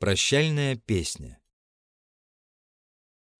Прощальная песня.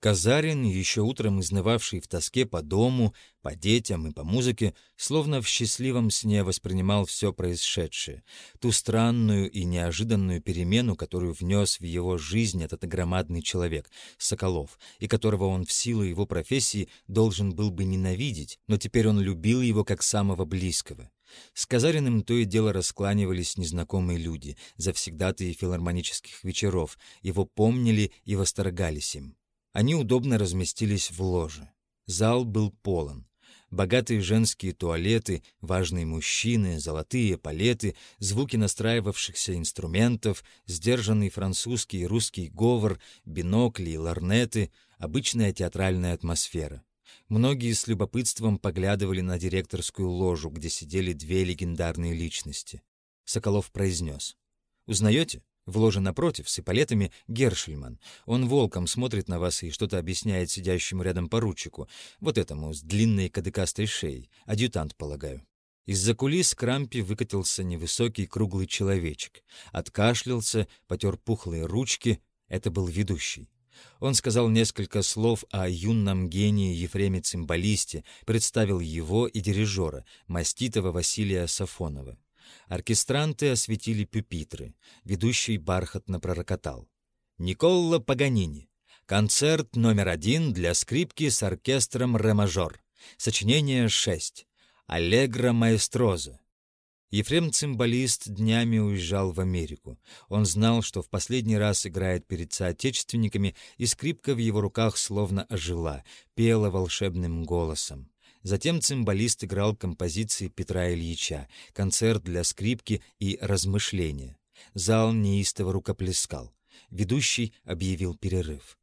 Казарин, еще утром изнывавший в тоске по дому, по детям и по музыке, словно в счастливом сне воспринимал все происшедшее, ту странную и неожиданную перемену, которую внес в его жизнь этот громадный человек, Соколов, и которого он в силу его профессии должен был бы ненавидеть, но теперь он любил его как самого близкого. С Казариным то и дело раскланивались незнакомые люди, завсегдатые филармонических вечеров, его помнили и восторгались им. Они удобно разместились в ложе. Зал был полон. Богатые женские туалеты, важные мужчины, золотые палеты, звуки настраивавшихся инструментов, сдержанный французский и русский говор, бинокли и ларнеты, обычная театральная атмосфера. Многие с любопытством поглядывали на директорскую ложу, где сидели две легендарные личности. Соколов произнес. «Узнаете? В ложе напротив, с эполетами, Гершельман. Он волком смотрит на вас и что-то объясняет сидящему рядом поручику, вот этому, с длинной кадыкастой шеей, адъютант, полагаю». Из-за кулис к рампе выкатился невысокий круглый человечек. Откашлялся, потер пухлые ручки. Это был ведущий. Он сказал несколько слов о юном гении Ефреме Цимбалисте, представил его и дирижера, маститого Василия Сафонова. Оркестранты осветили пюпитры. Ведущий бархатно пророкотал. «Николло Паганини. Концерт номер один для скрипки с оркестром ре-мажор. Сочинение 6. Аллегро маэстроза. Ефрем-цимбалист днями уезжал в Америку. Он знал, что в последний раз играет перед соотечественниками, и скрипка в его руках словно ожила, пела волшебным голосом. Затем цимбалист играл композиции Петра Ильича, концерт для скрипки и размышления. Зал неистово рукоплескал. Ведущий объявил перерыв.